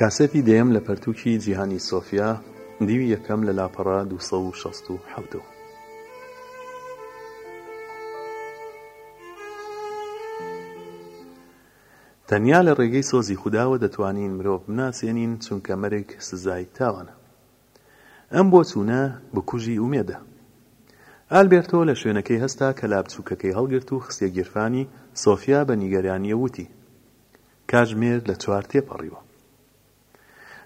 کاسێتی دەیەم لە پەرتووکی جیهانی سۆفیا، دیوی یەکەم لە لاپەڕە دوو سەد و شەست و حەوت و. تەنیا لە ڕێگەی سۆزی خوداوە دەتوانین مرۆڤ بناسێنین چونکە مەرگ سزای تاوانە. ئەم بۆچوونە بکوژی ئومێدە. ئالبێرتۆ لە شوێنەکەی هەستا کە لابچووکەکەی هەڵگرت و خستیە گیرفانی، سۆفیا بە نیگەرانییە وتی. کاتژمێر لە چوار تێپەڕیوە.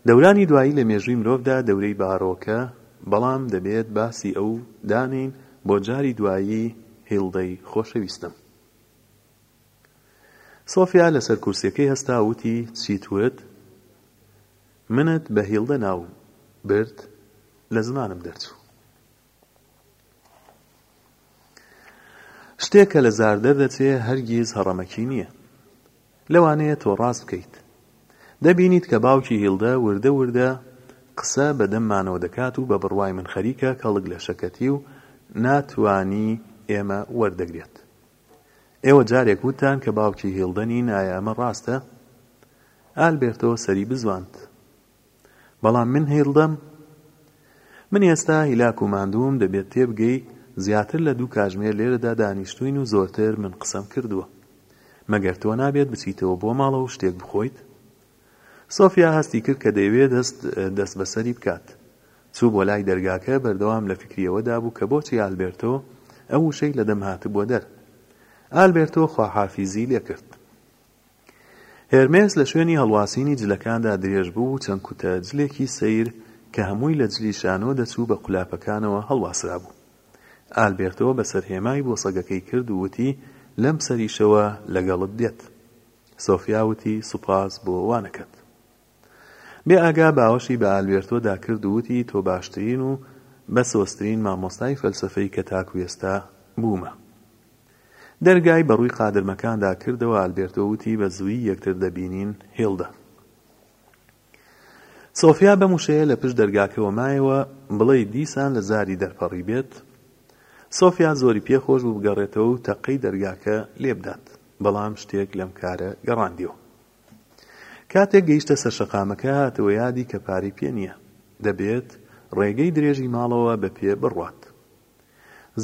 دەورانی دوایی لە مێژووی مرۆڤدا دەورەی بارۆکە، بەڵام دەبێت باسی ئەو دانێین بۆ جاری دوایی هیڵدەی خۆشەویستم. سۆفیا لەسەر کورسیەکەی هەستا وتی چیت وت؟ منت بە هیڵدە ناو برد لە زمانم دەرچوو. شتێک کە لە زار دەردەچێ هەرگیز هەڕەمەکی نییە. لەوانەیە تۆ ڕاست بکەیت. دەبینیت کە باوکی هیلدە وردە وردە قسە بە دەممانەوە دەکات و بە بڕوای من خەریکە کەڵک لە شەکەتی و ناتوانی ئێمە وەردەگرێت. ئێوە جارێک وتتان کە باوکی هیلدە نین ئایا ئەمە ڕاستە؟ ئالبێرتۆ سەری بزواند. بەڵام من هیڵدەم؟ من ئێستا هیلاک و ماندووم، دەبێت تێبگەی زیاتر لە دوو کاژمێر لێرەدا دانیشتووین و زۆرتر من قسەم کردووە. مەگەر تۆ نابێت بچیتەوە بۆ ماڵەوە و شتێک بخۆیت؟ سۆفیا هەستی کرد کە دەیەوێت دەست دەست بەسەری بکات. چوو بۆ لای دەرگاکە، بەردەوام لە فیکری ئەوەدا بوو کە بۆچی ئالبێرتۆ ئەو وشەی لە دەم هاتبووە دەر. ئالبێرتۆ خواحافیزی لێ کرد. هێرمێس لە شوێنی هەڵواسینی جلەکاندا درێژ بوو و چەند کوتە جلێکی سەیر کە هەمووی لە جلی شانۆ دەچوو بە قولاپەکانەوە هەڵواسرابوو. ئالبێرتۆ بەسەرهێمای بۆ سەگەکەی کرد و وتی، لەم سەریشەوە لەگەڵت دێت. سۆفیا وتی، سوپاس بۆ وانەکەت. بێ ئاگا باوەشی بە ئالبێرتۆ دا کرد و وتی تۆ باشترین و بە سۆزترین مامۆستای فەلسەفەی کە تاکو ئێستا بوومە. دەرگای بە ڕووی قادرمەکان دا کردەوە ئالبێرتۆ وتی بە زوویی یەکتر دەبینین هیلدا. سۆفیا بەم وشەیە لە پشت دەرگاکەوە مایەوە بڵێی دیسان لە زاری دەرپەڕیبێت؟ سۆفیا زۆری پێ خۆش بوو بگەڕێتەوە و تەقەی دەرگاکە لێ بدات بەڵام شتێک لەم کارە گەڕاندیەوە. کاتێک گەیشتە سەر شەقامەکە هاتەوە یادی کە پارەی پێ نییە. دەبێت ڕێگەی درێژی ماڵەوە بە پێ بڕوات.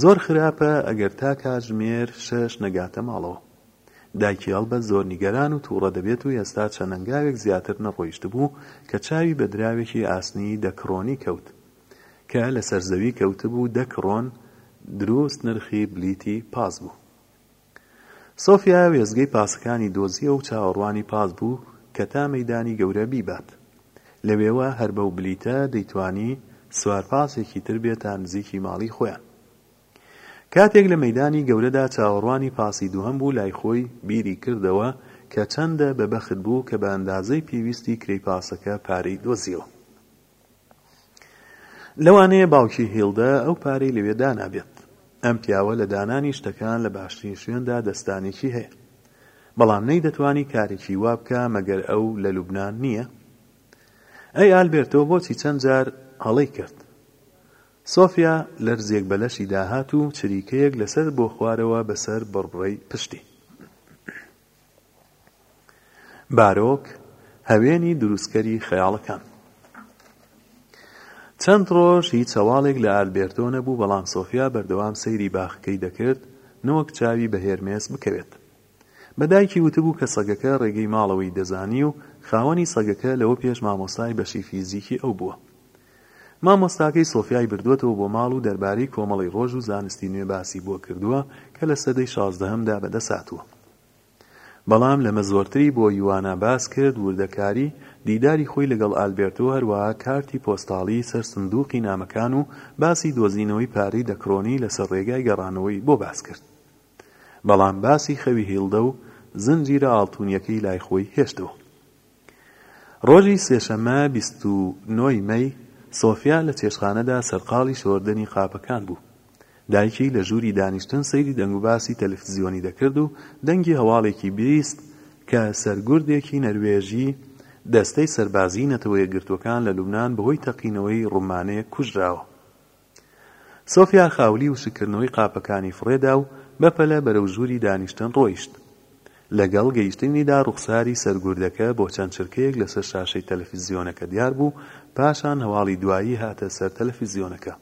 زۆر خراپە ئەگەر تا کاتژمێر شەش نەگاتە ماڵەوە. دایکی هەڵبەت زۆر نیگەران و تووڕە دەبێت و ئێستا چەند هەنگاوێک زیاتر نەڕۆیشتبوو کە چاوی بە دراوێکی ئاسنی دە کڕۆنی کەوت کە لەسەر زەوی کەوتبوو دە کڕۆن دروست نرخی بلیتی پاس بوو. سۆفیا وێستگەی پاسەکانی دۆزیەوە و چاوەڕوانی پاس بوو کە تا مەیدانی گەورە بیبات. لەوێوە هەر بەو بلیتە دەیتوانی سوار پاسێکی تر بێت تا نزیکی ماڵی خۆیان. کاتێک لە مەیدانی گەورەدا چاوەڕوانی پاسی دووهەم بوو لای خۆی بیری کردەوە کە چەندە بە بەخت بوو کە بە ئەندازەی پێویستی کرێی پاسەکە پارەی دۆزیەوە. لەوانەیە باوکی هیلدە ئەو پارەی لەوێ دانابێت. ئەم پیاوە لە دانانی شتەکان لە باشترین شوێندا دەستانێکی هەیە. بەڵام نەیدەتوانی کارێکی وا بکا مەگەر ئەو لە لوبنان نییە؟ ئەی ئالبێرتۆ بۆچی چەند جار هەڵەی کرد؟ سۆفیا لەرزێک بە لەشی داهات و چریکەیەک لەسەر بۆخوارەوە بەسەر بڕبڕەی پشتی. بارۆک، هەوێنی دروستکەری خەیاڵەکان. چەند ڕۆژ هیچ هەواڵێک لە ئالبێرتۆ نەبوو، بەڵام سۆفیا بەردەوام سەیری باخەکەی دەکرد نەوەک چاوی بە هێرمێس بکەوێت. بە دایکی وتبوو کە سەگەکە ڕێگەی ماڵەوەی دەزانی و خاوەنی سەگەکە لەوە پێش مامۆستای بەشی فیزیکی ئەو بووە. مامۆستاکەی سۆفیای بردووەتەوە بۆ ماڵ و دەربارەی کۆمەڵەی ڕۆژ و زانستی نوێ باسی بۆ کردووە کە لە سەدەی شازدەهەمدا بەدەست هاتووە. بەڵام لەمە زۆرتری بۆ یوانا باس کرد، وردەکاری، دیداری خۆی لەگەڵ ئالبێرتۆ، هەروەها کارتی پۆستاڵی سەر سندووقی نامەکان و باسی دۆزینەوەی پارەی دەکڕۆنی لەسەر ڕێگای گەڕانەوەی بۆ باس کرد. بەڵام باسی خەوی هیڵدە و زنجیرە ئاڵتونیەکەی لای خۆی هێشتەوە. ڕۆژی سێشەممە بیست و نۆ ی مەی، سۆفیا لە چێشتخانەدا سەرقاڵی شۆردنی قاپەکان بوو. دایکی لە ژووری دانیشتن سەیری دەنگوباسی تەلەفزیۆنی دەکرد و دەنگی هەواڵێکی بیست کە سەرگوردێکی نەروێژی دەستەی سەربازیی نەتەوەیەکگرتووەکان لە لوبنان بەهۆی تەقینەوەی ڕومانەیەک کوژراوە. سۆفیا خاولی وشککردنەوەی قاپەکانی فڕێدا و بەپەلە بەرەو ژووری دانیشتن ڕۆیشت. لەگەڵ گەیشتنیدا ڕوخساری سەرگوردەکە بۆ چەند چرکەیەک لەسەر شاشەی تەلەفیزیۆنەکە دیار بوو، پاشان هەواڵی دوایی هاتە سەر تەلەفیزیۆنەکە.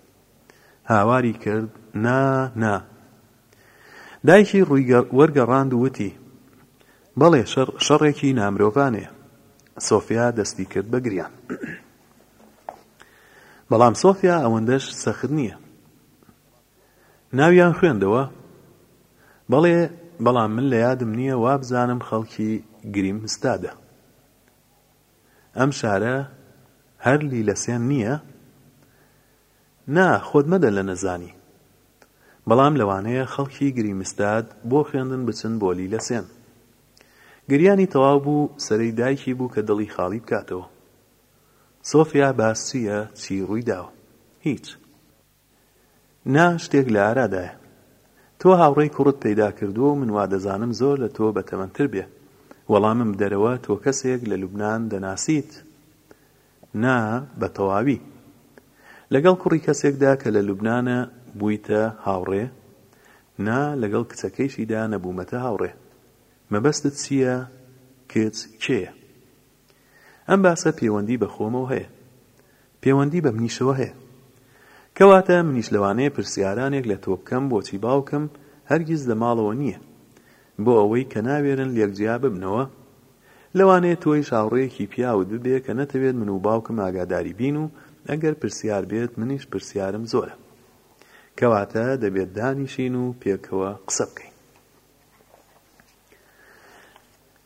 هاواری کرد، نا، نا! دایکی ڕووی وەرگەڕاند و وتی، بەڵێ، شەڕ شەڕێکی نامرۆڤانەیە. سۆفیا دەستی کرد بە گریان. بەڵام سۆفیا ئەوەندەش سەخت نییە. ناویان خوێندەوە؟ بەڵێ، بەڵام من لە یادم نییە وابزانم خەڵکی گریمستادە. ئەم شارە هەر لیلەسێن نییە؟ نا، خۆت مەدە لە نەزانی. بەڵام لەوانەیە خەڵکی گریمستاد بۆ خوێندن بچن بۆ لیلەسێن. گریانی تەواو بوو سەرەی دایکی بوو کە دڵی خاڵی بکاتەوە. سۆفیا، باس چییە؟ چی ڕووی داوە؟ هیچ. نا، شتێک لە ئارادایە. تۆ هاوڕێی کوڕت پەیدا کردووە و من وا دەزانم زۆر لە تۆ بەتەمەنتر بێ. وەڵامم بدەرەوە، تۆ کەسێک لە لوبنان دەناسیت؟ نا، بە تەواوی. لەگەڵ کوڕی کەسێکدا کە لە لوبنانە بوویتە هاوڕێ؟ نا، لەگەڵ کچەکەیشیدا نەبوومەتە هاوڕێ. مەبەستت چییە؟ کچ کێیە؟ ئەم باسە پێوەندی بە خۆمەوە هەیە. پێوەندی بە منیشەوە هەیە. کەواتە منیش لەوانەیە پرسیارانێک لە تۆ بکەم بۆچی باوکم هەرگیز لە ماڵەوە نییە؟ بۆ ئەوەی کە ناوێرن لێک جیا ببنەوە؟ لەوانەیە تۆیش هاوڕێیەکی پیاوت ببێ کە نەتەوێت من و باوکم ئاگاداری بین و ئەگەر پرسیار بێت منیش پرسیارم زۆرە. کەواتە دەبێت دانیشین و پێکەوە قسە بکەین.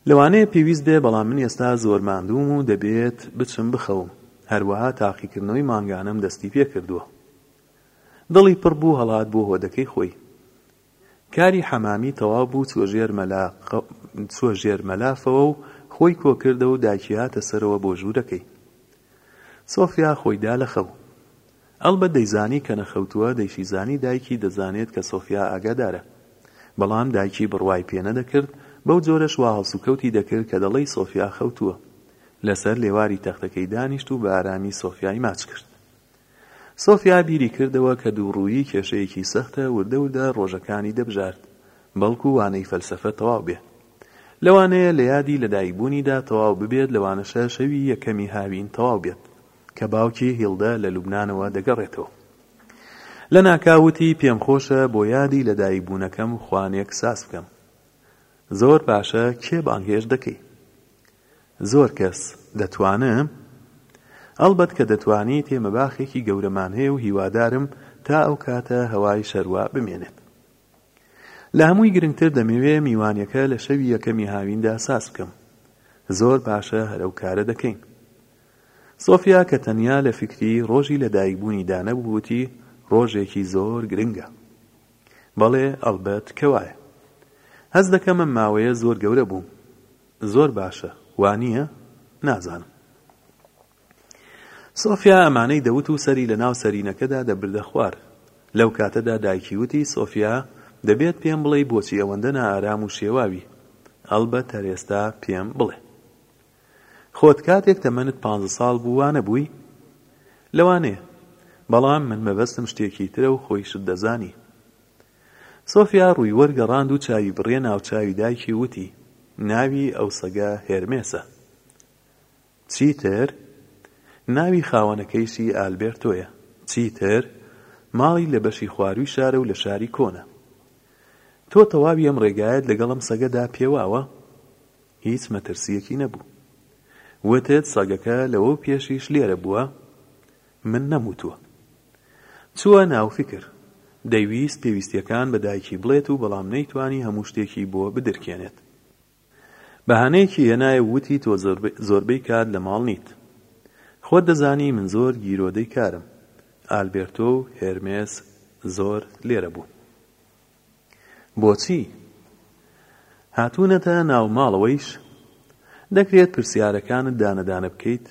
لەوانەیە پێویست بێ بەڵام من ئێستا زۆر ماندووم و دەبێت بچم بخەوم هەروەها تاقیکردنەوەی مانگانەم دەستی پێ کردووە دڵی پڕ بوو هەڵات بۆ هۆدەکەی خۆی کاری حەمامی تەواو بوو چوە ژێر مەلا چوە ژێر مەلافەوە و خۆی کۆکردەوە و داکیاتە سەرەوە بۆ ژوورەکەی سۆفیا خۆی دا لە خەو ئەڵبەت دەیزانی کە نەخەوتووە، دەیشیزانی دایکی دەزانێت کە سۆفیا ئاگادارە. بەڵام دایکی بڕوای پێنەدەکرد، بەو جۆرەش وا هەڵسوکەوتی دەکرد کە دەڵێی سۆفیا خەوتووە. لەسەر لێواری تەختەکەی دانیشت و بەئارامی سۆفیای ماچ کرد. سۆفیا بیری کردەوە کە دووڕوویی کێشەیەکی سەختە، وردە وردە ڕۆژەکانی دەبژارد، بەڵکو وانەی فەلسەفە تەواو بێ. لەوانەیە لە یادی لەدایکبوونیدا تەواو ببێت، لەوانەشە شەوی یەکەمی هاوین تەواو بێت. کە باوکی هیلدە لە لوبنانەوە دەگەڕێتەوە. لەناکاو وتی، پێمخۆشە بۆ یادی لەدایکبوونەکەم خوانێک ساز بکەم. زۆر باشە، کێ بانگهێشت دەکەی؟ زۆر کەس. دەتوانم؟ ئەڵبەت کە دەتوانی، تێمە باخێکی گەورەمان هەیە و هیوادارم تا ئەو کاتە هەوای شەروا بمێنێت. لە هەمووی گرنگتر دەمەوێ میوانیەکە لە شەوی یەکەمی هاویندا ساز بکەم. زۆر باشە، هەر ئەو کارە دەکەین. سۆفیا کە تەنیا لە فیکری ڕۆژی لەدایکبوونیدا نەبوو وتی، ڕۆژێکی زۆر گرنگە. بەڵێ، ئەڵبەت کە وایە. هەست دەکەم ئەم ماوەیە زۆر گەورە بووم. زۆر باشە، وانییە؟ نازانم. سۆفیا ئەمانەی دەوت و سەری لەناو سەرینەکەدا دەبردە خوار. لەو کاتەدا دایکی وتی، سۆفیا، دەبێت پێم بڵێی بۆچی ئەوەندە نائارام و شێواوی؟ ئەڵبەت هەر ئێستا پێم بڵێ. خۆت کاتێک تەمەنت پانزە ساڵ بوو وانەبووی؟ لەوانەیە. بەڵام من مەبەستم شتێکی ترە و خۆیشت دەزانی. سۆفیا ڕووی وەرگەڕاند و چاوی بڕیە ناو چاوی دایکی و وتی، ناوی ئەو سەگە هێرمێسە. چیتر؟ ناوی خاوەنەکەیشی ئالبێرتۆیە. چیتر؟ ماڵی لە بەشی خوارووی شارە و لە شاری کۆنە. تۆ تەواوی ئەم ڕێگایەت لەگەڵ ئەم سەگەدا پێواوە؟ هیچ مەترسییەکی نەبوو. وتت سەگەکە لەوە پێشیش لێرە بووە؟ من نەموتووە. چووە ناو فیکر. دەیویست پێویستییەکان بە دایکی بڵێت و بەڵام نەیتوانی هەموو شتێکی بۆ بدرکێنێت. بەهانەیەکی هێنایە و وتی تۆ زۆربەی کات لە ماڵ نیت. خۆت دەزانی من زۆر گیرۆدەی کارم. ئالبێرتۆ و هێرمێس زۆر لێرە بوون. بۆچی هاتوونەتە ناو ماڵەوەیش دەکرێت پرسیارەکانت دانە دانە بکەیت،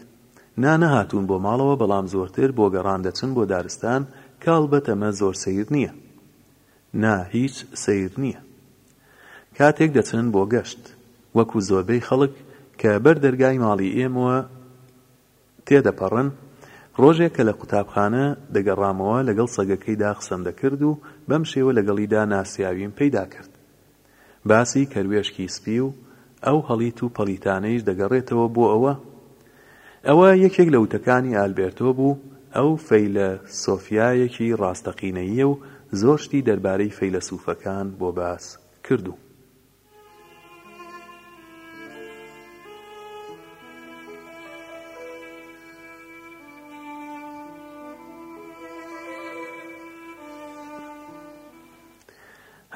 نا نەهاتوون بۆ ماڵەوە بەڵام زۆرتر بۆ گەڕان دەچن بۆ دارستان کە ئەڵبەت ئەمە زۆر سەیر نییە نا هیچ سەیر نییە کاتێک دەچن بۆ گەشت وەکو زۆربەی خەڵک کە بەر دەرگای ماڵی ئێمەوە تێدەپەڕن، ڕۆژێک کە لە قوتابخانە دەگەڕامەوە لەگەڵ سەگەکەیدا قسەم دەکرد و بەم شێوە لەگەڵیدا ناسیاویم پەیدا کرد. باسی کەروێشکی سپی و ئەو هەڵیت و پەڵیتانەیش دەگەڕێتەوە بۆ ئەوە. ئەوە یەکێک لە وتەکانی ئالبێرتۆ بوو، ئەو فەیلە سۆفیایەکی ڕاستەقینەییە و زۆر شتی دەربارەی فەیلەسوفەکان بۆ باس کردووم.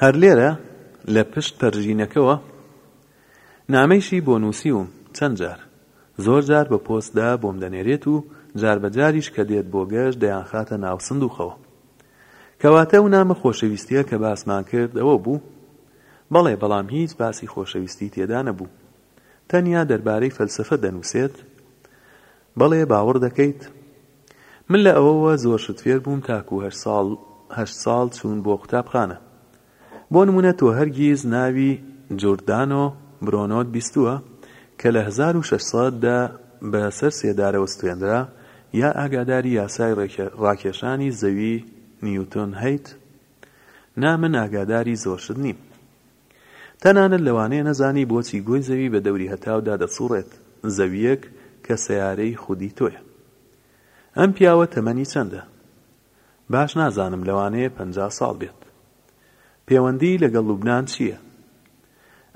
هەر لێرە لە پشت پەرژینەکەوە نامەیشی بۆ نووسیوم چەند جار زۆر جار بە پۆستدا بۆم دەنێرێت و جار بە جاریش کە دێت بۆ گەشت دەیان خاتە ناو سندوقەوە کەواتە و نامە خۆشەویستیە کە باسمان کرد ئەوە بوو بەڵێ بەڵام هیچ باسی خۆشەویستی تێدا نەبوو تەنیا دەربارەی فەلسەفە دەنووسێت بەڵێ باوەڕ دەکەیت من لە ئەوەوە زۆر شت فێر بووم تاکو هەشت ساڵ هەشت ساڵ چوون بۆ قوتابخانە بۆ نمونە تۆ هەرگیز ناوی جوردانۆ برۆنۆت بیستووە کە لە هەزار و شەش سەد دا بە سەر سێدارەوە ستوێنرا یا ئاگاداری یاسای ڕاکێشانی زەوی نیوتن هەیت نا من ئاگاداری زۆر شت نیم. تەنانەت لەوانەیە نەزانی بۆچی گۆی زەوی بە دەوری هەتاودا دەسوڕێت، زەوییەک کە سەیارەی خودی تۆیە. ئەم پیاوە تەمەنی چەندە؟ باش نازانم لەوانەیە پەنجا ساڵ بێت. پێوەندیی لەگەڵ لوبنان چییە؟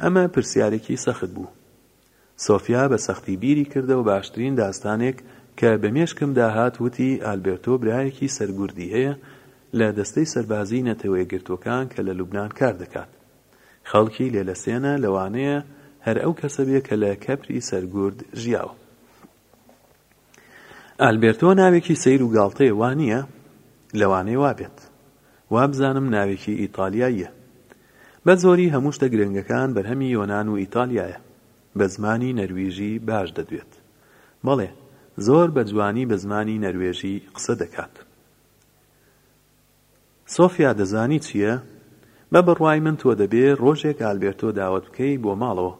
ئەمە پرسیارێکی سەخت بوو. سۆفیا بە سەختی بیری کردەوە باشترین داستانێک کە بە مێشکم دا هات وتی ئالبێرتۆ برایەکی سەرگوردی هەیە لە دەستەی سەربازیی نەتەوەیەکگرتووەکان کە لە لوبنان کار دەکات خەڵکی لێ لە سێنە لەوانەیە هەر ئەو کەسە بێ کە لە کەپری سەرگورد ژیاوە. ئالبێرتۆ ناوێکی سەیر و گاڵتەیە وانییە؟ لەوانەیە وابێت وابزانم ناوێکی ئیتالیاییە بە زۆری هەموو شتە گرنگەکان بەرهەمی یۆناان و ئیتالیایە بە زمانی نەرویژی باش دەدوێت بەڵێ زۆر بە جوانی بە زمانی نەروێژی قسە دەکات سۆفیا دەزانی چیە؟ بە بڕوای من تۆ دەبێ ڕۆژێک ئالبێرتۆ داوەت بکەی بۆ ماڵەوە.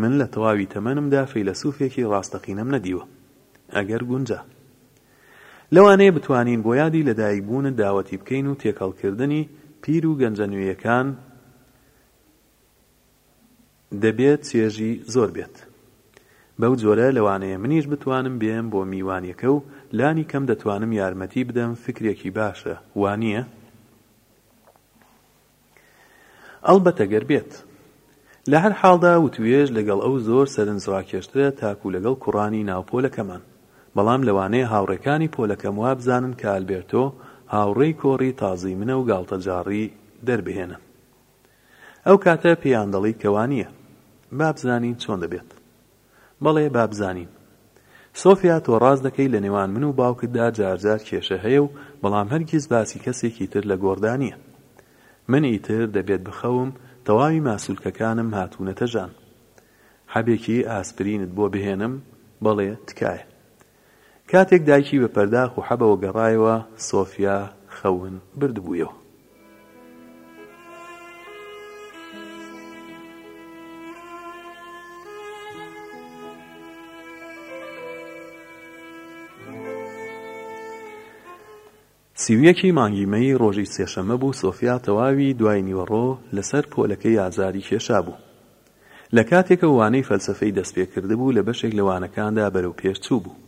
من لە تەواوی تەمەنمدا فەیلەسوفێکی ڕاستەقینەم نەدیوە. ئەگەر گونجا. لەوانەیە بتوانین بۆ یادی لەدایک بوونت داوەتی بکەین و تێکەڵکردنی پیر و گەنجە نوێیەکان، دەبێت چێژی زۆر بێت. بەو جۆرە لەوانەیە منیش بتوانم بێم بۆ میوانیەکە و لانی کەم دەتوانم یارمەتی بدەم فکرێکی باشە وانیە؟ ئەڵبەتە گەر بێت. لە هەر حاڵدا وتوێژ لەگەڵ ئەو زۆر سەرنجڕاکێشترە تاکو لەگەڵ کوڕانی ناو پۆلەکەمان. بەڵام لەوانەیە هاوڕێکانی پۆلەکەم وابزانن کە ئەلبێرتۆ هاوڕێی کۆڕی تازەی منە و گاڵتەجاڕی دەربهێنن. ئەو کاتە پێیان دەڵێی کە وا نییە. با بزانین چۆن دەبێت. بەڵێ با بزانین. سۆفیا تۆ ڕاست دەکەی لە نێوان من و باوکتدا جار جار کێشە هەیە و بەڵام هەرگیز باسی کەسێکی تر لە گۆڕدا نییە. من ئیتر دەبێت بخەوم، تەواوی ماسولکەکانم هاتوونەتە ژان. حەبێکی ئاسپرینت بۆ بهێنم؟ بەڵێ، تکایە. کاتێک دایکی بە پەرداخ و حەبەوە گەڕایەوە، سۆفیا خەون بردبوویەوە. سی و یەک ی مانگی مەی ڕۆژی سێشەممە بوو سۆفیا تەواوی دوای نیوەڕۆ لەسەر پۆلەکەی ئازاری کێشابوو. لە کاتێکە وانەی فەلسەفەی دەست پێ کردبوو لە بەشێک لە وانەکاندا بەرەو پێش چووبوو.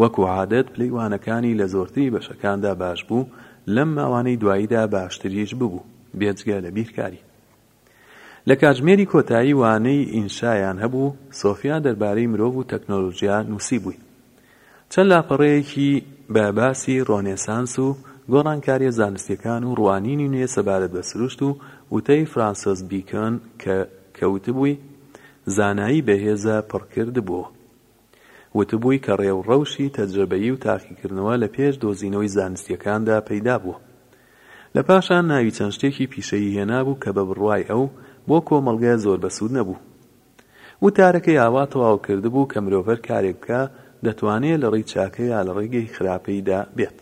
وەکو عادەت پلەی وانەکانی لە زۆرتری بەشەکاندا باش بوو لەم ماوانەی دواییدا باشتریش ببوو بێجگە لە بیرکاری. لە کاتژمێری کۆتایی وانەی ئینشایان هەبوو، سۆفیا دەربارەی مرۆڤ و تەکنۆلۆژیا نووسیبووی. چەند لاپەڕەیەکی بە باسی ڕۆنێسانس و گۆڕانکارییە زانستییەکان و ڕوانینی نوێ سەبارەت بە سروشت و وتەی فرانسۆس بیکۆن کە کە وتبووی زانایی بەهێزە پڕ کردبوو. وتبووی کە ڕێوڕەوشی تەجرەبەیی و تاقیکردنەوە لە پێش دۆزینەوەی زانستییەکاندا پەیدا بووە. لە پاشان ناوی چەند شتێکی پیشەیی هێنابوو کە بە بڕوای ئەو بۆ کۆمەڵگە زۆر بەسوود نەبوو. وتارەکەی ئاوا تەواو کردبوو کە مرۆڤەر کارێک بکا دەتوانێ لە ڕێی چاکە یا لە ڕێگەی خراپەی دا بێت.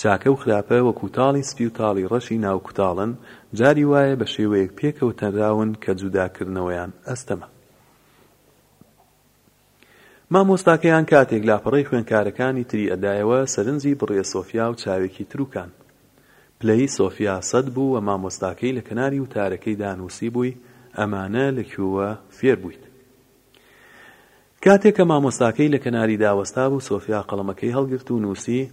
چاکە و خراپە وەکوو تاڵی سپی و تاڵی ڕەشی ناو کوتاڵن، جاری وایە بە شێوەیەک پێکەوە تەنراون کە جودا کردنەوەیان ئەستەمە. مامۆستاکەیان کاتێک لاپەڕەی خوێنکارەکانی تری ئەدایەوە سەرنجی بڕیە سۆفیا و چاوێکی تروکان پلەی سۆفیا سەد بوو و مامۆستاکەی لە کەناری وتارەکەیدا نووسیبووی ئەمانە لە کوێوە فێر بوویت؟ کاتێک کە مامۆستاکەی لە کەناریدا وەستابوو سۆفیا قەڵەمەکەی هەڵگرت و نووسی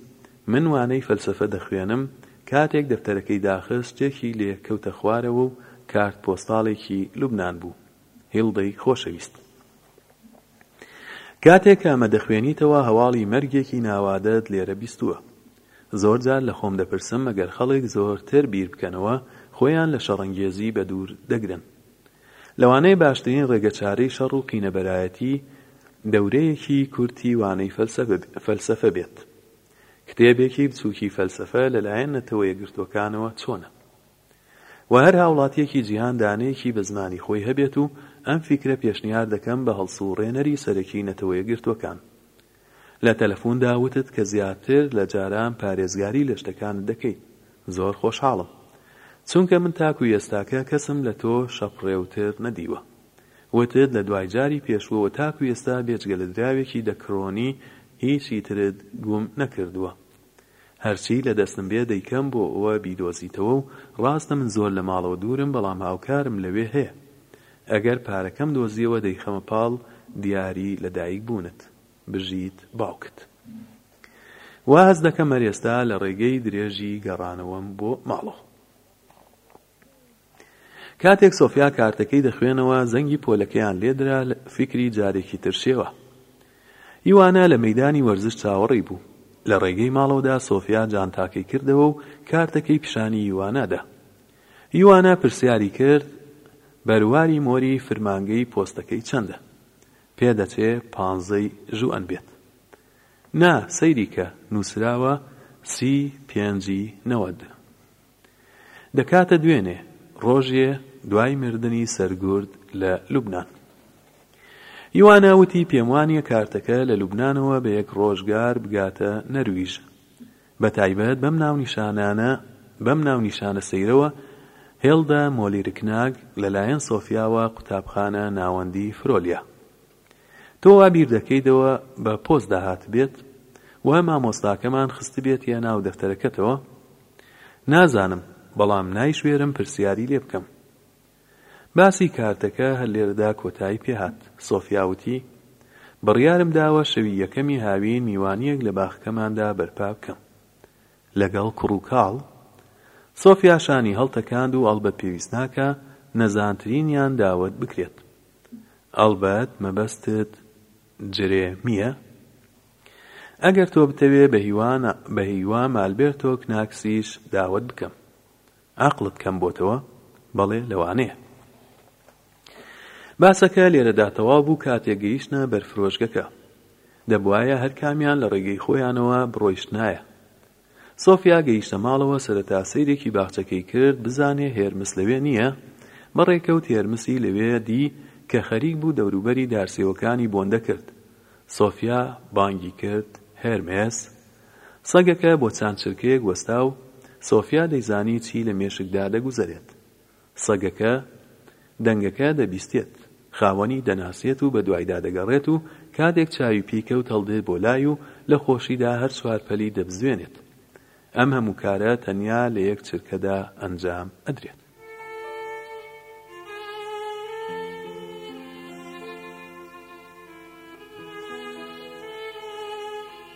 من وانەی فەلسەفە دەخوێنم کاتێک دەفتەرەکەی داخست شتێکی لێ کەوتە خوارەوە و کارت پۆستاڵێکی لوبنان بوو هیڵدەی خۆشەویست کاتێک کە ئەمە دەخوێنیتەوە هەواڵی مەرگێکی ناوادەت لێرە بیستووە زۆر جار لە خۆم دەپرسم ئەگەر خەڵک زۆرتر بیر بکەنەوە خۆیان لە شەڕەنگێزی بەدوور دەگرن لەوانەیە باشترین ڕێگەچارەی شەڕ و قینەبەرایەتی دەورەیەکی کورتی وانەی فەلسەفە بێت کتێبێکی بچووکی فەلسەفە لەلایەن نەتەوە یەکگرتووەکانەوە چۆنە و هەر هاوڵاتیەکی جیهان دانەیەکی بە زمانی خۆی هەبێت و ئەم فیکرە پێشنیار دەکەم بە هەڵسوڕێنەری سەرەکی نەتەوەیەکگرتوەکان لە تەلەفوندا وتت کە زیاتر لە جاران پارێزگاری لە شتەکانت دەکەیت زۆر خۆشحاڵم چونکە من تاکو ئێستاکە کەسم لە تۆ شەپڕێوتر نەدیوە وتت لە دوای جاری پێشوەوە تاکو ئێستا بێجگە لە دراوێکی دە کرۆنی هیچی ترت گوم نەکردوە هەرچی لە دەستم بێ دەیکەم بۆ ئەوە بیدۆزیتەوە و ڕاستە من زۆر لە ماڵەوە دوورم بەڵام هاوکارم لەوێ هەیە ئەگەر پارەکەم دۆزیەوە دەیخەمە پاڵ دیاری لە دایک بوونت بژیت باوکت وا هەست دەکەم هەر ئێستا لە ڕێگەی درێژی گەڕانەوەم بۆ ماڵەوە. کاتێک سۆفیا کارتەکەی دەخوێنەوە زەنگی پۆلەکەیان لێدرا فیکری جارێکی تر شێوا یوانە لە مەیدانی وەرزش چاوەڕی بوو لە ڕێگەی ماڵەوەدا سۆفیا جانتاکەی کردەوە و کارتەکەی پیشانی یوانەدا یوانە پرسیاری کرد بەرواری مۆری فرمانگەی پۆستەکەی چەندە پێدەچێ پانزەی ژوئەن بێت نا سەیری کە نووسراوە سی پێنجی نەوەد دەکاتە دوێنێ ڕۆژێ دوای مردنی سەرگورد لە لوبنان. یوانا وتی پێموانیە کارتەکە لە لوبنانەوە بە یەک ڕۆژگار بگاتە نەرویژ بە تایبەت بەم ناونیشانانە بەم ناونیشانە سەیرەوە هێڵدە مۆلیرکناگ لەلایەن سۆفیاوە قوتابخانە ناوەندی فرۆلیا تۆ وا بیر دەکەیتەوە بە پۆستدا هاتبێت و مامۆستاکەمان خستبێتیە ناو دەفتەرەکەتەوە؟ نازانم، بەڵام نایشوێرم پرسیاری لێ بکەم. باسی کارتەکە هەر لێرەدا کۆتایی پێ هات. سۆفیا وتی، بڕیارم داوە شەوی یەکەمی هاوین میوانییەک لە باخەکەماندا بەرپا بکەم. لەگەڵ کوڕ و کاڵ؟ سۆفیا شانی هەڵتەکاند و ئەڵبەت پێویست ناکا نەزانترینیان داوەت بکرێت. ئەڵبەت مەبەستت جرێمییە؟ ئەگەر تۆ بتەوێ بە هیوام ئالبێرتۆ کناکسیش داوەت بکەم. عەقڵت کەم بۆتەوە؟ بەڵێ لەوانەیە. باسەکە لێرەدا تەواو بوو کاتێک گەیشتنە بەرفرۆشگەکە. دەبوایە هەر کامیان لە ڕێگەی خۆیانەوە بڕۆیشتنایە. سۆفیا گەیشتە ماڵەوە سەرەتا سەیرێکی باخچەکەی کرد بزانێ هێرمس لەوێ نییە، بە ڕێکەوت هێرمسی لەوێ دی کە خەریک بوو دەوروبەری دارسێوەکانی بۆن دەکرد. سۆفیا بانگی کرد، هێرمس! سەگەکە بۆ چاند چرکەیەک وەستا و سۆفیا دەیزانی چی لە مێشکدا دەگوزەرێت. سەگەکە دەنگەکە دەبیستێت، خاوەنی دەناسێت و بەدوایدا دەگەڕێت و کاتێک چاوی پێی کەوت هەڵدێت بۆ لای و لە خۆشیدا هەر چوار پەلی دەبزوێنێت. ئەم هەموو کارە تەنیا لە یەک چرکەدا ئەنجام ئەدرێت.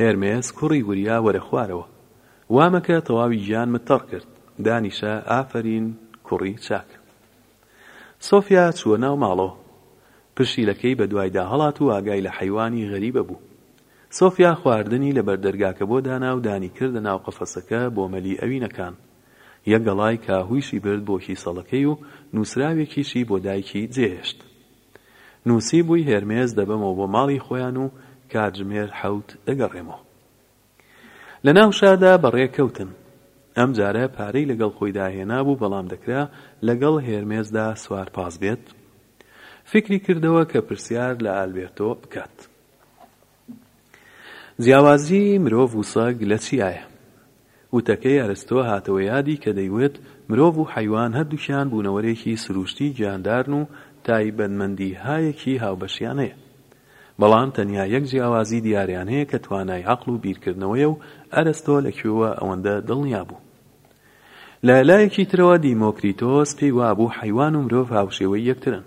هێرمێس کوڕی وریا وەرە خوارەوە. وا مەکە تەواوی گیانمت تەڕ کرد. دانیشە ئافەرین کوڕی چاک. سۆفیا چووە ناو ماڵەوە. پشیلەکەی بە دوایدا هەڵات و ئاگای لە حەیوانی غەریبە بوو. سۆفیا خواردنی لە بەر دەرگاکە بۆ دانا و دانی کردە ناو قەفەسەکە بۆ مەلی ئەوینەکان. یەک گەڵای کاهوویشی برد بۆ کیسەڵەکەی و نووسراوێکیشی بۆ دایکی جێهێشت. نووسیبووی هێرمێس دەبەمەوە بۆ ماڵی خۆیان و کاتژمێر حەوت دەگەڕێمەوە. لە ناو شاردا بەڕێ کەوتن. ئەم جارە پارەی لەگەڵ خۆیدا هێنابوو بەڵام دەکرا لەگەڵ هێرمێسدا سوارپاس بێت؟ فیکری کردەوە کە پرسیار لە ئالبێرتۆ بکات. جیاوازی مرۆڤ و سەگ لە چیایە؟ وتەکەی ئەرستۆ هاتەوە یادی کە دەیوت مرۆڤ و حەیوان هەردووکیان بوونەوەرێکی سروشتی گیاندارن و تایبەتمەندیهایەکی هاوبەشیان هەیە. بەڵام تەنیا یەک جیاوازی دیاریان هەیە کە توانای عەقڵ و بیرکردنەوەیە و ئەرستۆ لە کوێوە ئەوەندە دڵنیا بوو؟ لە لایەکی ترەوە دیمۆکریتۆس پێی وابوو حەیوان و مرۆڤ هاوشێوەی یەکترن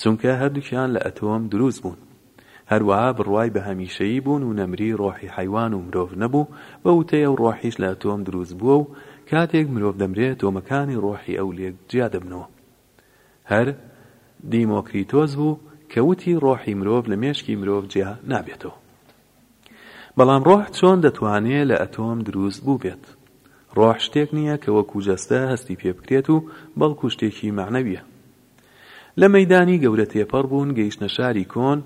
چونکە هەردووکیان لە ئەتۆم دروست بوون. هەروەها بڕوای بە هەمیشەیی بوون و نەمری ڕۆحی حەیوان و مرۆڤ نەبوو، بەو وتەی ئەو ڕۆحیش لە ئەتۆم دروست بووە و کاتێک مرۆڤ دەمرێ ئەتۆمەکانی ڕۆحی ئەو لێک جیا دەبنەوە. هەر دیمۆکریتۆس بوو کە وتی ڕۆحی مرۆڤ لە مێشکی مرۆڤ جیا نابێتەوە. بەڵام ڕۆح چۆن دەتوانێ لە ئەتۆم دروست بووبێت؟ ڕۆح شتێک نییە کە وەکوو جەستە هەستی پێ بکرێت و بەڵکوو شتێکی مەعنەوییە. لە مەیدانی گەورە تێپەڕ بوون، گەیشتنە شاری کۆن،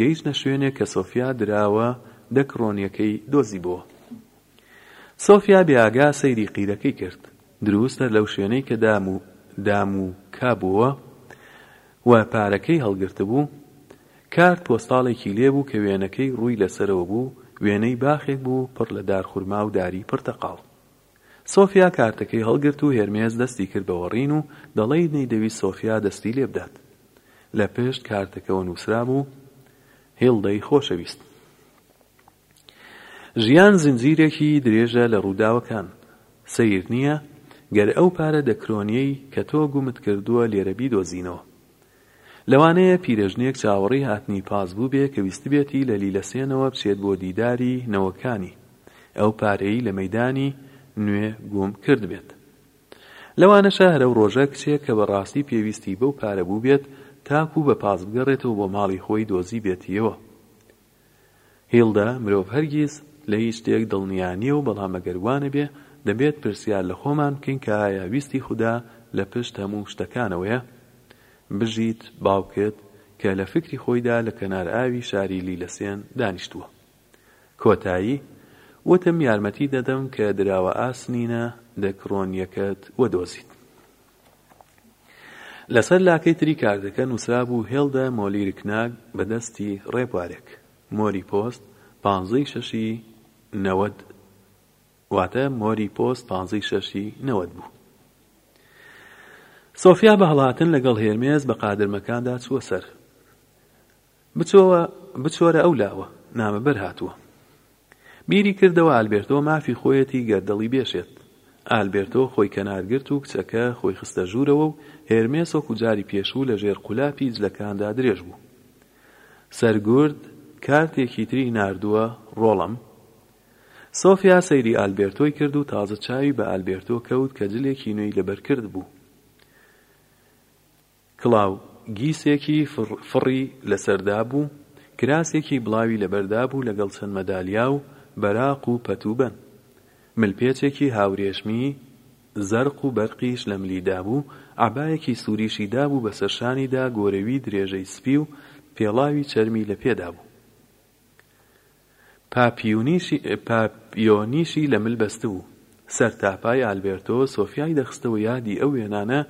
گەیشتنە شوێنێک کە سۆفیا دراوە دەک ڕۆنیەکەی دۆزیبۆوە. سۆفیا بێ ئاگا سەیری قیرەکەی کرد. دروست هەر لەو شوێنەی کە دام و کابووە و پارەکەی هەڵگرتبوو، کارت پۆستاڵێکی لێ بوو کە وێنەکەی ڕووی لە سەرەوە بوو، وێنەی باخێک بوو پڕ لە دار خورما و داری پرتەقاڵ. سۆفیا کارتەکەی هەڵگرت و هێرمێس دەستی کرد بە وەڕین و دەڵێی نەیدەویست سۆفیا دەستی لێ بدات. لە پشت کارتەکەوە نووسرابوو، هیڵدەی خۆشەویست. ژیان زنجیرێکی درێژە لە ڕووداوەکان. سەیر نییە گەر ئەو پارە دە کرۆنیەی کە تۆ گوومت کردووە لێرە بیدۆزینەوە. لەوانەیە پیرەژنێک چاوەڕێی هاتنی پاس بووبێ کە ویستبێتی لە لیلەسێنەوە بچێت بۆ دیداری نەوەکانی، ئەو پارەی لە مەیدانی نوێ گوم کردبێت. لەوانەشە هەرەو ڕۆژە کچێک کە بە ڕاستی پێویستی بەو پارە بووبێت تاکوو بە پاس بگەڕێتەوە بۆ ماڵی خۆی دۆزیبێتییەوە. هیلدا، مرۆڤ هەرگیز لە هیچ شتێک دڵنیا نییە و بەڵام ئەگەر وا نەبێ، دەبێت پرسیار لە خۆمان بکەین کە ئایا ویستی خودا لە پشت هەموو شتەکانەوەیە؟ بژیت باوکت کە لە فیکری خۆیدا لە کەنار ئاوی شاری لیلەسێن دانیشتووە. کۆتایی، وتم یارمەتی دەدەم کە دراوە ئاسنینە دەکڕۆنییەکەت وەدۆزیت. لەسەر لاکەی تری کارتەکە نووسرابوو هێڵدە مۆلیرکناگ بە دەستی ڕێبوارێک، مۆری پۆست، پانزە ی شەشی نەوەد واتە مۆری پۆست پانزە ی شەشی نەوەد بوو. سۆفیا بە هەڵاتن لەگەڵ هێرمێس بە قادرمەکاندا چووە سەر. بچۆوە بچۆرە ئەو لاوە نامە بەر هاتووە. بیری کردەوە ئالبێرتۆ مافی خۆیەتی گەر دڵی بێشێت. ئالبێرتۆ خۆی کەنار گرت و کچەکە خۆی خستە ژوورەوە و هێرمێس وەکو جاری پێشوو لە ژێر قولاپی جلەکاندا درێژ بوو. سەر گورد کارتێکی تری ناردووە ڕۆڵەم؟ سۆفیا سەیری ئالبێرتۆی کرد و تازە چاوی بە ئالبێرتۆ کەوت کە جلێکی نوێی لەبەر کرد بوو. کڵاو گیسێکی فڕی لەسەردابوو، کراسێکی بڵاوی لەبەردابوو لەگەڵ چەند مەدالیا و بەراق و پەت و بەن. ملپێچێکی هاورێشمی زەرق و بەرقیش لە ملی دابوو، عەبایەکی سووریشی دابوو بەسەر شانیدا گۆرەوی درێژەی سپی و پێڵاوی چەرمی لە پێدا بوو. پاپیۆنیشی لە مل بەستبوو. سەرتاپای ئالبێرتۆ سۆفیای دەخستەوە یادی ئەو وێنانە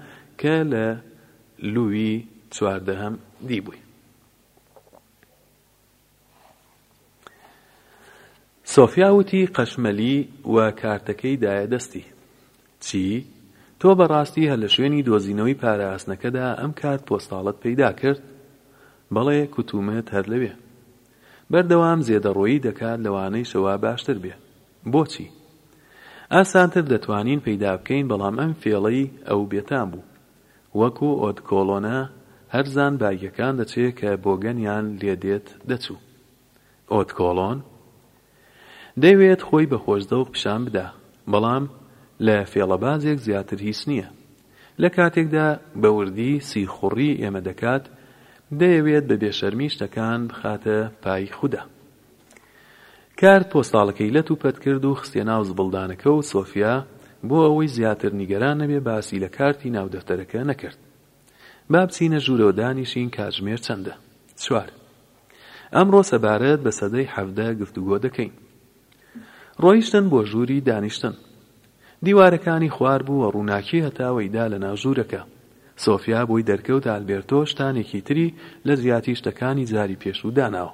کە لە لووی چواردەهەم دیبووی. سۆفیا وتی قەشمەلی و کارتەکەی دایە دەستی. چی؟ تۆ بەڕاستی هەر لە شوێنی دۆزینەوەی پارەئاسنەکەدا ئەم کارت پۆستاڵەت پەیدا کرد؟ بەڵێ کوتومت هەر لەوێ. بەردەوام زێدەڕۆیی دەکات لەوانەیشەوە باشتر بێ. بۆچی؟ ئاسانتر دەتوانین پەیدا بکەین بەڵام ئەم فێڵەی ئەو بێتام بوو. وەکو ئۆدکۆڵۆنە هەرزان باگیەکان دەچێ کە بۆگەنیان لێ دێت دەچوو. ئۆدکۆڵۆن دەیوێت خۆی بە خۆشزەوق پیشان بدا، بەڵام لە فێڵەبازێک زیاتر هیچ نییە. لە کاتێکدا بە وردی سیخوڕی ئێمە دەکات، دەیەوێت بە بێشەرمی شتەکان بخاتە پای خودا. کارت پۆستاڵەکەی لەت و پەت کرد و خستیە ناو زبڵدانەکە و سۆفیا بۆ ئەوەی زیاتر نیگەران نەبێ باسی لە کارتی ناو دەفتەرەکە نەکرد. با بچینە ژوورەوە دانیشین کاتژمێر چەندە؟ چوار. ئەمڕۆ سەبارەت بە سەدەی حەڤدە گفتوگۆ دەکەین. ڕۆیشتن بۆ ژووری دانیشتن. دیوارەکانی خوار بوو و ڕووناکی هەتاوەی دا لە ناو ژوورەکە. سۆفیا بۆی دەرکەوت ئالبێرتۆ شتانێکی تری لە جیاتی شتەکانی جاری پێشوو داناوە.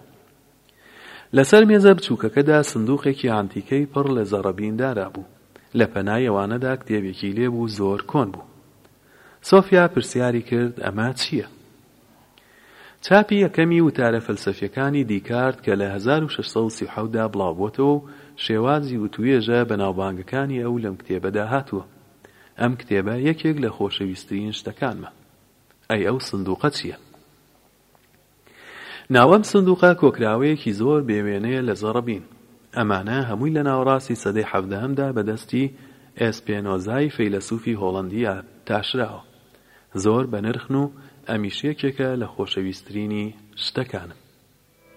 لەسەر مێزە بچووکەکەدا سندووقێکی عەنتیکەی پڕ لە زەڕەبین دارابوو، لە پەنای ئەوانەدا کتێبێکی لێ بوو زۆر کۆن بوو. سۆفیا پرسیاری کرد، ئەمە چییە؟ چاپی یەکەمی وتارە فەلسەفییەکانی دیکارت کە لە هەزار و شەش سەد و سی و حەوت دا بڵاو بۆتەوە و شێوازی وتووێژە بەناوبانگەکانی ئەو لەم کتێبەدا هاتووە. ئەم کتێبە یەکێک لە خۆشەویسترین شتەکانمە. ئەی ئەو سندووقە چییە؟ ناو ئەم سندوقە کۆکراوەیەکی زۆر بێ وێنەیە لە زەڕەبین. ئەمانە هەمووی لە ناوەڕاستی سەدەی حەڤدەهەمدا بە دەستی ئێسپێنۆزای فەیلەسوفی هۆڵەندییە تاشراوە. زۆر بەنرخن و ئەمیش یەکێکە لە خۆشەویستترینی شتەکانم.